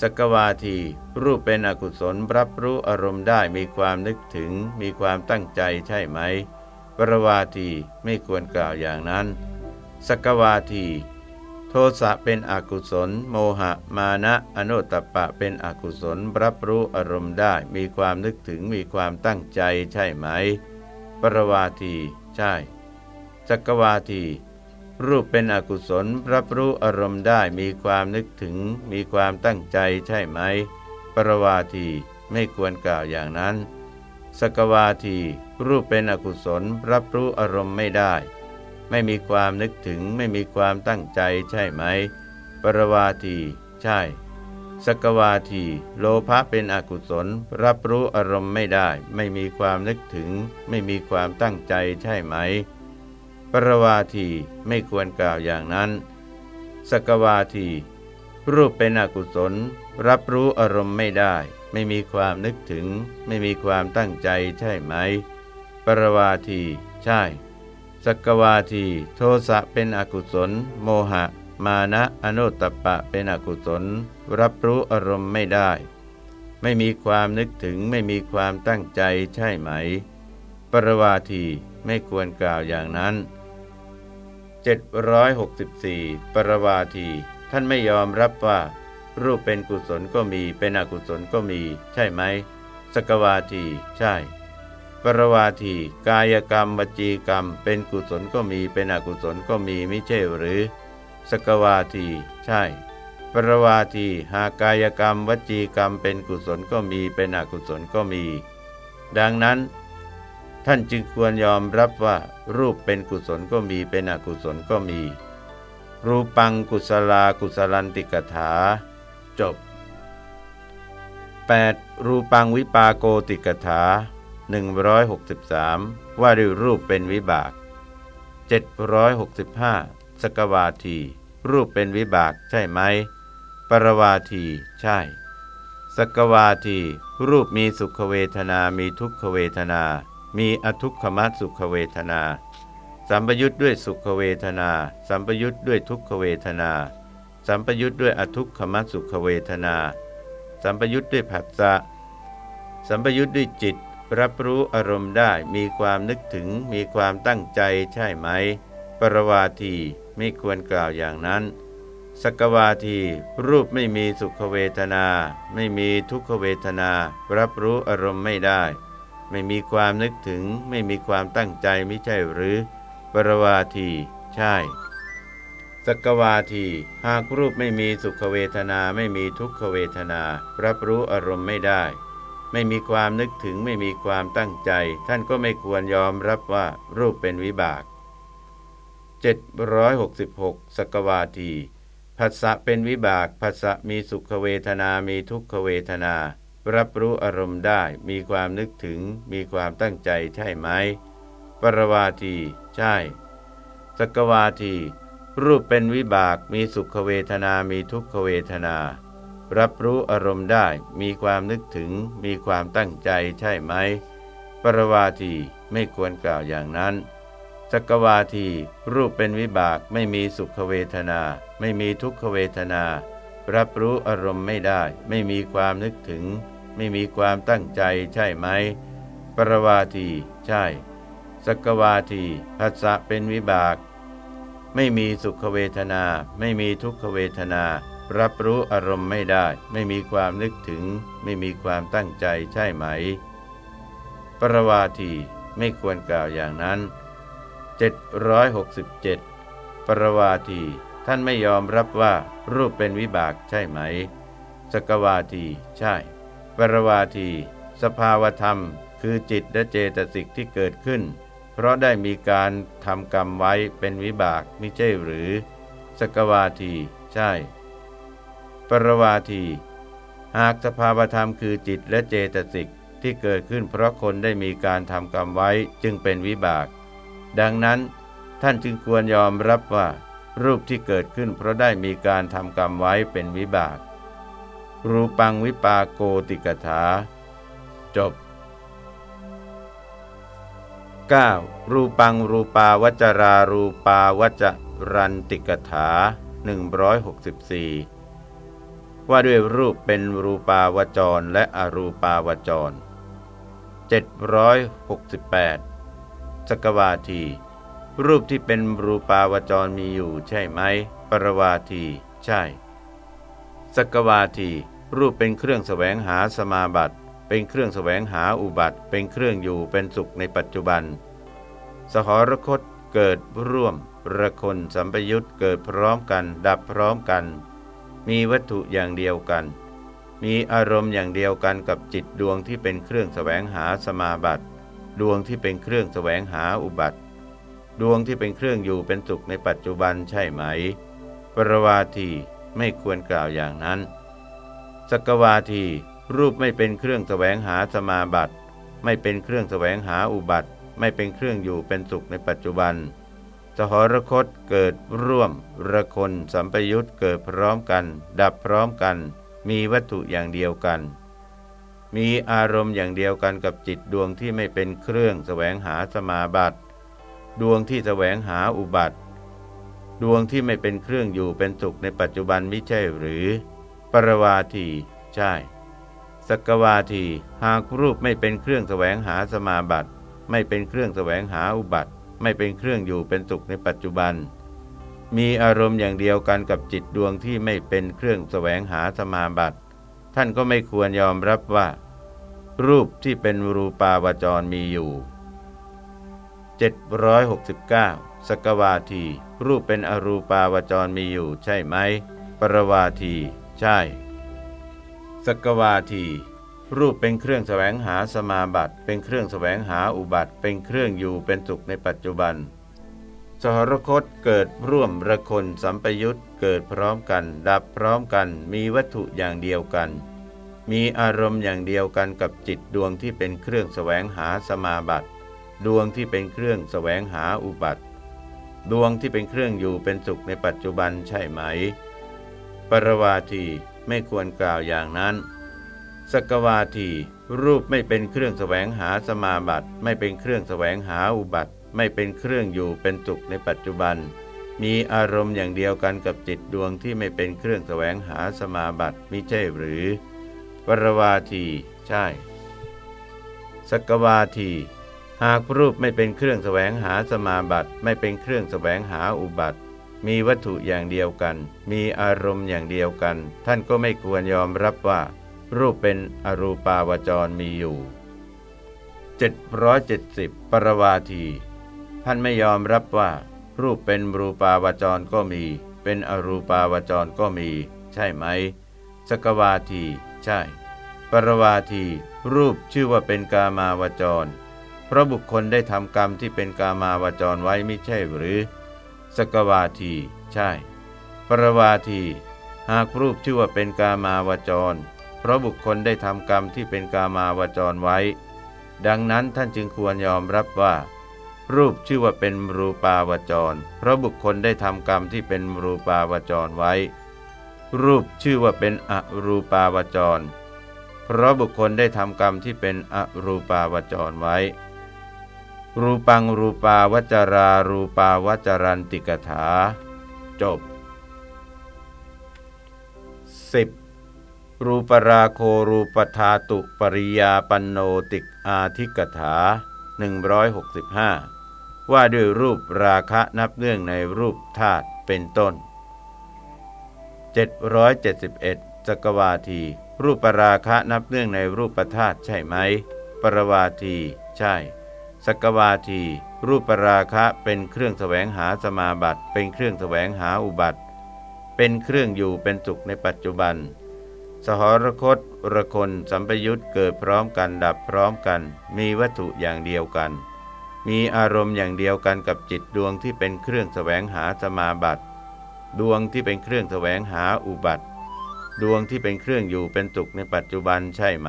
Speaker 1: สกวาที รูปเป็นอกุศล รับรู้อารมณ์ได้ มีความนึกถึง มีความตั้งใจใช่ไหม ปรวาทีไม่ควรกล่าวอย่างนั้น สกวาที โทสะเป็นอกุศล โมหะ มานะอนุตตปะเป็นอกุศล รับรู้อารมณ์ได้ มีความนึกถึงมีความตั้งใจใช่ไหม ปรวาที ใช่จักวาทีรูปเป็นอกุศลรับรู้อารมณ์ได้มีความนึกถึง มีความตั้งใจใช่ไหม ปรวาทีไม่ควรกล่าวอย่างนั้น สกวาที รูปเป็นอกุศลรับรู้อารมณ์ไม่ได้ ไม่มีความนึกถึงไม่มีความตั้งใจใช่ไหม ปรวาที ใช่ สกวาที โลภะเป็นอกุศล รับรู้อารมณ์ไม่ได้ ไม่มีความนึกถึง ไม่มีความตั้งใจใช่ไหม ปรวาทีไม่ควรกล่าวอย่างนั้น สกวาที รูปเป็นอกุศล รับรู้อารมณ์ไม่ได้ ไม่มีความนึกถึง ไม่มีความตั้งใจใช่ไหม ปรวาที ใช่ สกวาที โทสะเป็นอกุศล โมหะ มานะอนุตตปะเป็นอกุศล รับรู้อารมณ์ไม่ได้ ไม่มีความนึกถึงไม่มีความตั้งใจใช่ไหม ปรวาทีไม่ควรกล่าวอย่างนั้น 764 ปรวาที ท่านไม่ยอมรับว่า รูปเป็นกุศลก็มีเป็นอกุศลก็มี ใช่ไหมสกวาที ใช่ ปรวาทีกายกรรมวจีกรรม เป็นกุศลก็มีเป็นอกุศลก็มีไม่ใช่หรือ สกวาที ใช่ ปรวาทีหากกายกรรมวจีกรรม เป็นกุศลก็มีเป็นอกุศลก็มี ดังนั้น ท่านจึงควรยอมรับว่า รูปเป็นกุศลก็มีเป็นอกุศลก็มี รูปังกุศลากุศลันติกถา จบ 8. รูปังวิปาโกติกถา 163 ว่าด้วยรูปเป็นวิบาก 765 สกวาที รูปเป็นวิบากใช่ไหม ปรวาที ใช่ สกวาที รูปมีสุขเวทนา มีทุกขเวทนา มีอทุกขมัสุขเวทนา สัมปยุทธ์ด้วยสุขเวทนา สัมปยุทธ์ด้วยทุกขเวทนา สัมปยุทธ์ด้วยอทุกขมัสุขเวทนา สัมปยุทธ์ด้วยผัสสะสัมปยุทธ์ด้วยจิต รับรู้อารมณ์ได้มีความนึกถึงมีความตั้งใจใช่ไหม ปรวาทีไม่ควรกล่าวอย่างนั้น สกวาที รูปไม่มีสุขเวทนา ไม่มีทุกขเวทนา รับรู้อารมณ์ไม่ได้ ไม่มีความนึกถึง ไม่มีความตั้งใจไม่ใช่หรือ ปรวาที ใช่สกวาที หากรูปไม่มีสุขเวทนาไม่มีทุกขเวทนา รับรู้อารมณ์ไม่ได้ ไม่มีความนึกถึงไม่มีความตั้งใจ ท่านก็ไม่ควรยอมรับว่ารูปเป็นวิบาก 766สกวาทีผัสสะเป็นวิบากผัสสะมีสุขเวทนา มีทุกขเวทนา รับรู้อารมณ์ได้ มีความนึกถึง มีความตั้งใจใช่ไหม ปรวาที ใช่ สกวาที รูปเป็นวิบาก มีสุขเวทนา มีทุกขเวทนา รับรู้อารมณ์ได้ มีความนึกถึง มีความตั้งใจใช่ไหม ปรวาทีไม่ควรกล่าวอย่างนั้นสกวาทีรูปเป็นวิบากไม่มีสุขเวทนา ไม่มีทุกขเวทนา รับรู้อารมณ์ไม่ได้ ไม่มีความนึกถึง ไม่มีความตั้งใจใช่ไหม ปรวาทีใช่สกวาทีภัสสะเป็นวิบาก ไม่มีสุขเวทนา ไม่มีทุกขเวทนา รับรู้อารมณ์ไม่ได้ ไม่มีความนึกถึง ไม่มีความตั้งใจใช่ไหม ปรวาทีไม่ควรกล่าวอย่างนั้น 767 ปรวาทีท่านไม่ยอมรับว่ารูปเป็นวิบากใช่ไหม สกวาทีใช่ ปรวาที สภาวธรรม คือจิตและเจตสิกที่เกิดขึ้น เพราะได้มีการทำกรรมไว้เป็นวิบากไม่ใช่หรือ สกวาที ใช่ ปรวาที หากสภาวธรรมคือจิตและเจตสิกที่เกิดขึ้นเพราะคนได้มีการทำกรรมไว้จึงเป็นวิบาก ดังนั้นท่านจึงควรยอมรับว่า รูปที่เกิดขึ้นเพราะได้มีการทำกรรมไว้เป็นวิบาก รูปังวิปาโกติกถา จบ 9. รูปังรูปาวจรารูปาวจรันติกถา 164 ว่าด้วยรูปเป็นรูปาวจรและอรูปาวจร 768 สกวาที รูปที่เป็นรูปาวจรมีอยู่ใช่ไหม ปรวาที ใช่ สกวาที รูปเป็นเครื่องแสวงหาสมาบัติ เป็นเครื่องแสวงหาอุบัติ เป็นเครื่องอยู่เป็นสุขในปัจจุบัน สหรคตเกิดร่วม ระคนสัมปยุตเกิดพร้อมกัน ดับพร้อมกัน มีวัตถุอย่างเดียวกัน มีอารมณ์อย่างเดียวกันกับจิตดวงที่เป็นเครื่องแสวงหาสมาบัติ ดวงที่เป็นเครื่องแสวงหาอุบัติ ดวงที่เป็นเครื่องอยู่เป็นสุขในปัจจุบันใช่ไหม ปรวาทีไม่ควรกล่าวอย่างนั้น สกวาที รูปไม่เป็นเครื่องแสวงหาสมาบัติ ไม่เป็นเครื่องแสวงหาอุบัติ ไม่เป็นเครื่องอยู่เป็นสุขในปัจจุบัน สหรคตเกิดร่วม ระคนสัมปยุตเกิดพร้อมกัน ดับพร้อมกัน มีวัตถุอย่างเดียวกัน มีอารมณ์อย่างเดียวกันกับจิตดวงที่ไม่เป็นเครื่องแสวงหาสมาบัติ ดวงที่แสวงหาอุบัติ ดวงที่ไม่เป็นเครื่องอยู่เป็นสุขในปัจจุบันไม่ใช่หรือ ปรวาทีใช่สกวาทีหากรูปไม่เป็นเครื่องแสวงหาสมาบัติ ไม่เป็นเครื่องแสวงหาอุบัติ ไม่เป็นเครื่องอยู่เป็นสุขในปัจจุบัน มีอารมณ์อย่างเดียวกันกับจิตดวงที่ไม่เป็นเครื่องแสวงหาสมาบัติ ท่านก็ไม่ควรยอมรับว่า รูปที่เป็นรูปาวจรมีอยู่ 769 สกวาที รูปเป็นอรูปาวจรมีอยู่ใช่ไหม ปรวาที ใช่ สกวาที รูปเป็นเครื่องแสวงหาสมาบัติ เป็นเครื่องแสวงหาอุบัติ เป็นเครื่องอยู่เป็นสุขในปัจจุบัน สหรคตเกิดร่วมระคนสัมปยุตเกิดพร้อมกัน ดับพร้อมกัน มีวัตถุอย่างเดียวกัน มีอารมณ์อย่างเดียวกันกับจิตดวงที่เป็นเครื่องแสวงหาสมาบัติ ดวงที่เป็นเครื่องแสวงหาอุบัติ ดวงที่เป็นเครื่องอยู่เป็นสุขในปัจจุบันใช่ไหม ปรวาทีไม่ควรกล่าวอย่างนั้น สกวาทีรูปไม่เป็นเครื่องแสวงหาสมาบัติ ไม่เป็นเครื่องแสวงหาอุบัติ ไม่เป็นเครื่องอยู่เป็นสุขในปัจจุบัน มีอารมณ์อย่างเดียวกันกับจิตดวงที่ไม่เป็นเครื่องแสวงหาสมาบัติมิใช่หรือปรวาทีใช่สกวาที หากรูปไม่เป็นเครื่องแสวงหาสมาบัติ ไม่เป็นเครื่องแสวงหาอุบัติ มีวัตถุอย่างเดียวกัน มีอารมณ์อย่างเดียวกัน ท่านก็ไม่ควรยอมรับว่า รูปเป็นอรูปาวจรมีอยู่ 770 ปรวาทีท่านไม่ยอมรับว่า รูปเป็นรูปาวจรก็มี เป็นอรูปาวจรก็มี ใช่ไหม สกวาที ใช่ ปรวาที รูปชื่อว่าเป็นกามาวจร เพราะบุคคลได้ทำกรรมที่เป็นกามาวจรไว้ไม่ใช่หรือ สกวาที ใช่ ปรวาที หากรูปชื่อว่าเป็นกามาวจร เพราะบุคคลได้ทำกรรมที่เป็นกามาวจรไว้ ดังนั้นท่านจึงควรยอมรับว่า รูปชื่อว่าเป็นรูปาวจร เพราะบุคคลได้ทำกรรมที่เป็นรูปาวจรไว้ รูปชื่อว่าเป็นอรูปาวจร เพราะบุคคลได้ทำกรรมที่เป็นอรูปาวจรไว้ รูปังรูปาวจรารูปาวจรันติกถา จบ 10. รูปราโครูปธาตุปริยาปันโนติกอาทิกถา 165 ว่าด้วยรูปราคะนับเนื่องในรูปธาตุเป็นต้น 771สกวาที รูปราคะนับเนื่องในรูปธาตุใช่ไหม ปรวาที ใช่สกวาที รูปราคะเป็นเครื่องแสวงหาสมาบัติ เป็นเครื่องแสวงหาอุบัติ เป็นเครื่องอยู่เป็นสุขในปัจจุบัน สหรคตระคนสัมปยุตเกิดพร้อมกันดับพร้อมกัน มีวัตถุอย่างเดียวกัน มีอารมณ์อย่างเดียวกันกับจิตดวงที่เป็นเครื่องแสวงหาสมาบัติ ดวงที่เป็นเครื่องแสวงหาอุบัติ ดวงที่เป็นเครื่องอยู่เป็นสุขในปัจจุบันใช่ไหม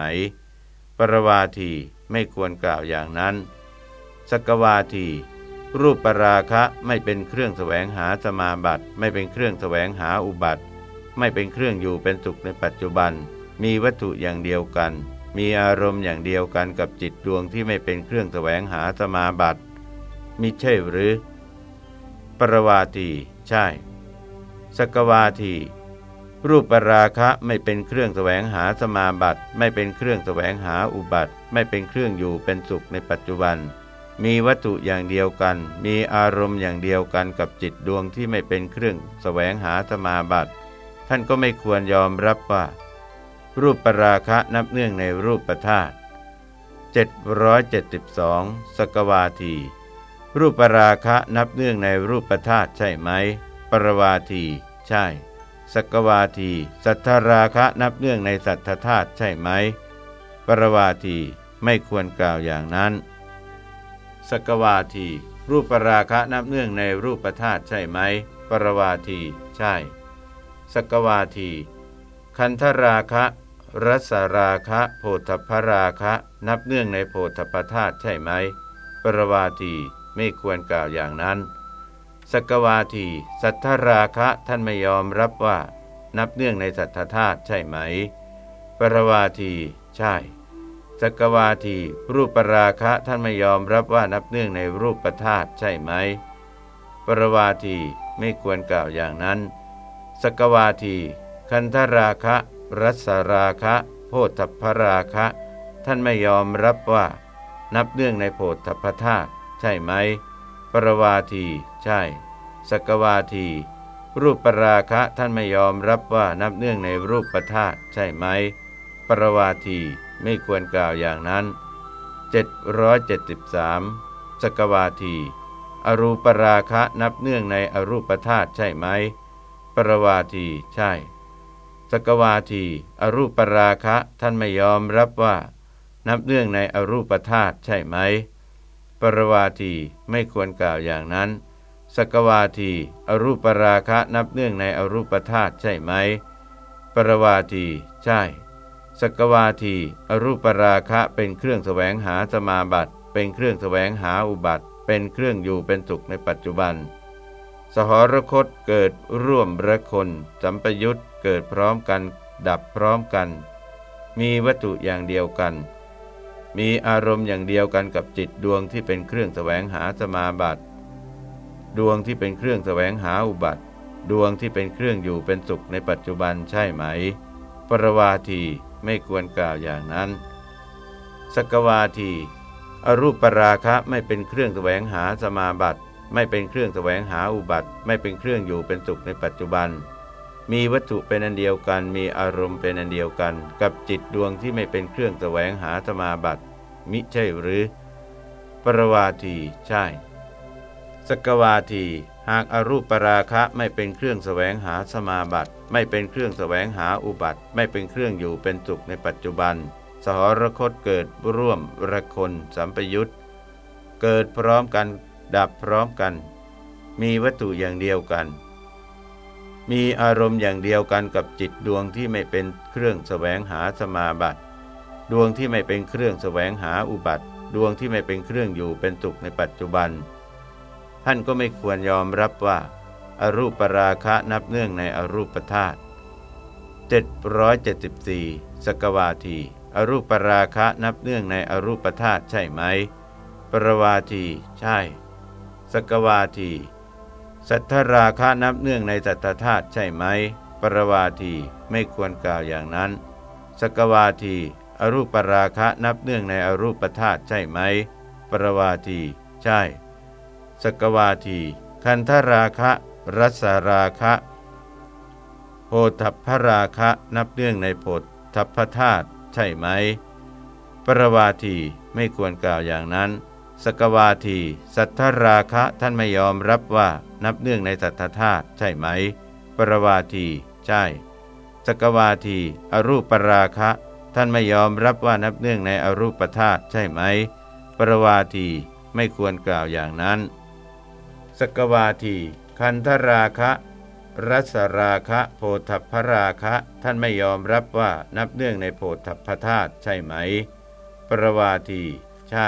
Speaker 1: ปรวาทีไม่ควรกล่าวอย่างนั้น สกวาที รูปปราคะไม่เป็นเครื่องแสวงหาสมาบัติ ไม่เป็นเครื่องแสวงหาอุบัติ ไม่เป็นเครื่องอยู่เป็นสุขในปัจจุบัน มีวัตถุอย่างเดียวกัน มีอารมณ์อย่างเดียวกันกับจิตดวงที่ไม่เป็นเครื่องแสวงหาสมาบัติมิใช่หรือ ปรวาทีใช่ สกวาทีรูปปราคะไม่เป็นเครื่องแสวงหาสมาบัติ ไม่เป็นเครื่องแสวงหาอุบัติ ไม่เป็นเครื่องอยู่เป็นสุขในปัจจุบัน มีวัตถุอย่างเดียวกัน มีอารมณ์อย่างเดียวกันกับจิตดวงที่ไม่เป็นเครื่องแสวงหาสมาบัติ ท่านก็ไม่ควรยอมรับว่า รูปปราคะนับเนื่องในรูปประธาตุ772 สกวาที รูปปราคะนับเนื่องในรูปประธาตุใช่ไหม ปรวาที ใช่ สกวาที สัทธราคะนับเนื่องในสัทธธาตุใช่ไหม ปรวาทีไม่ควรกล่าวอย่างนั้น สกวาที รูปราคะนับเนื่องในรูปธาตุใช่ไหม ปรวาที ใช่ สกวาที คันธราคะ รัสราคะ โพธพราคะ นับเนื่องในโพธพธาตุใช่ไหม ปรวาทีไม่ควรกล่าวอย่างนั้น สกวาที สัทธราคะท่านไม่ยอมรับว่า นับเนื่องในสัทธธาตุใช่ไหม ปรวาทีใช่สกวาที รูปปราคะท่านไม่ยอมรับว่านับเนื่องในรูปธาตุใช่ไหม ปรวาทีไม่ควรกล่าวอย่างนั้น สกวาที คันธราคะ รัสราคะ โพธพราคะ ท่านไม่ยอมรับว่า นับเนื่องในโพธพธาตุใช่ไหม ปรวาที ใช่ สกวาที รูปปราคะท่านไม่ยอมรับว่านับเนื่องในรูปธาตุใช่ไหม ปรวาทีไม่ควรกล่าวอย่างนั้น 773 สกวาที อรูปราคะนับเนื่องในอรูปธาตุใช่ไหม ปรวาที ใช่ สกวาที อรูปปราคะ ท่านไม่ยอมรับว่า นับเนื่องในอรูปธาตุใช่ไหม ปรวาทีไม่ควรกล่าวอย่างนั้น สกวาที อรูปปราคะนับเนื่องในอรูปธาตุใช่ไหม ปรวาที ใช่ สกวาที อรูปราคะเป็นเครื่องแสวงหาสมาบัติ เป็นเครื่องแสวงหาอุบัติ เป็นเครื่องอยู่เป็นสุขในปัจจุบัน สหรคตเกิดร่วมระคนสัมปยุตเกิดพร้อมกัน ดับพร้อมกัน มีวัตถุอย่างเดียวกัน มีอารมณ์อย่างเดียวกันกับจิตดวงที่เป็นเครื่องแสวงหาสมาบัติ ดวงที่เป็นเครื่องแสวงหาอุบัติ ดวงที่เป็นเครื่องอยู่เป็นสุขในปัจจุบันใช่ไหม ปรวาทีไม่ควรกล่าวอย่างนั้น สกวาที อรูปปราคะไม่เป็นเครื่องแสวงหาสมาบัติ ไม่เป็นเครื่องแสวงหาอุบัติ ไม่เป็นเครื่องอยู่เป็นสุขในปัจจุบัน มีวัตถุเป็นอันเดียวกัน มีอารมณ์เป็นอันเดียวกัน กับจิตดวงที่ไม่เป็นเครื่องแสวงหาสมาบัติ มิใช่หรือ ปรวาทีใช่ สกวาทีหากอรูปปราคะไม่เป็นเครื่องแสวงหาสมาบัติ ไม่เป็นเครื่องแสวงหาอุบัติ ไม่เป็นเครื่องอยู่เป็นสุขในปัจจุบัน สหรคตเกิดร่วมระคนสัมปยุตเกิดพร้อมกัน ดับพร้อมกัน มีวัตถุอย่างเดียวกัน มีอารมณ์อย่างเดียวกันกับจิตดวงที่ไม่เป็นเครื่องแสวงหาสมาบัติ ดวงที่ไม่เป็นเครื่องแสวงหาอุบัติ ดวงที่ไม่เป็นเครื่องอยู่เป็นสุขในปัจจุบัน ท่านก็ไม่ควรยอมรับว่าอรูปราคะนับเนื่องในอรูปธาตุ774สกวาทีอรูปราคะนับเนื่องในอรูปธาตุใช่ไหม ปรวาที ใช่ สกวาที สัทธราคะนับเนื่องในสัทธธาตุใช่ไหม ปรวาทีไม่ควรกล่าวอย่างนั้น สกวาที อรูปราคะนับเนื่องในอรูปธาตุใช่ไหม ปรวาที ใช่ สกวาที คันธราคะรัสราคะโพธพราคะนับเนื่องในโพธพธาตุใช่ไหม ปรวาทีไม่ควรกล่าวอย่างนั้น สกวาที สัทธราคะท่านไม่ยอมรับว่านับเนื่องในสัทธธาตุใช่ไหม ปรวาที ใช่ สกวาที อรูปปราคะ ท่านไม่ยอมรับว่านับเนื่องในอรูปธาตุใช่ไหม ปรวาทีไม่ควรกล่าวอย่างนั้น สกวาที คันธราคะรัสราคะโพธพราคะ ท่านไม่ยอมรับว่านับเนื่องในโพธพธาตุใช่ไหม ปรวาที ใช่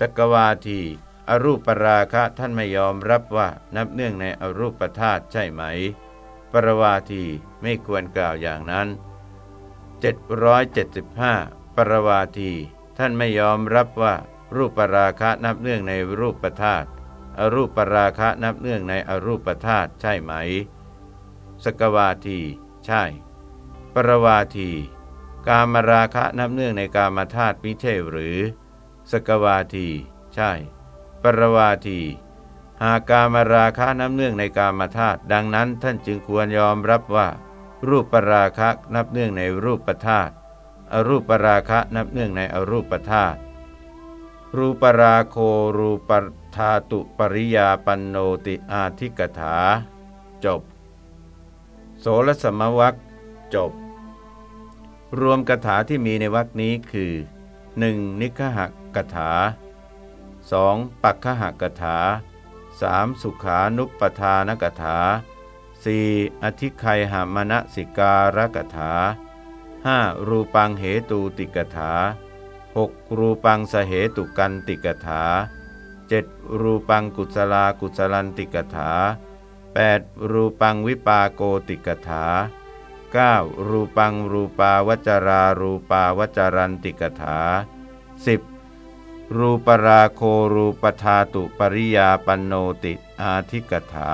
Speaker 1: จักวาทีอรูปปราคะท่านไม่ยอมรับว่านับเนื่องในอรูปธาตุใช่ไหม ปรวาทีไม่ควรกล่าวอย่างนั้น 775 ปรวาที ท่านไม่ยอมรับว่ารูปราคะนับเนื่องในรูปธาตุอรูปปราคะนับเนื่องในอรูปธาตุใช่ไหม สกวาที ใช่ ปรวาที กามราคะนับเนื่องในกามธาตุมิใช่หรือ สกวาที ใช่ ปรวาที หากกามราคะนับเนื่องในกามธาตุดังนั้นท่านจึงควรยอมรับว่า รูปปราคะนับเนื่องในรูปธาตุอรูปปราคะนับเนื่องในอรูปธาตุรูปราโครูปธาตุปริยาปันโนติอาทิกถา จบ โสรสมวัคจบ รวมกถาที่มีในวรคนี้คือ 1. นิคห กถา 2. ปักขหกถา 3. สุขานุปทานกถา 4. อธิไคหามณสิการกถา 5. รูปังเหตูติกถา 6. รูปังสเหตุกันติกถา 7. รูปังกุศลากุศลันติกถา 8. รูปังวิปาโกติกถา 9. รูปังรูปาวจารารูปาวจารันติกถา 10. รูปราโครูปธาตุปริยาปันโนติอาทิกถา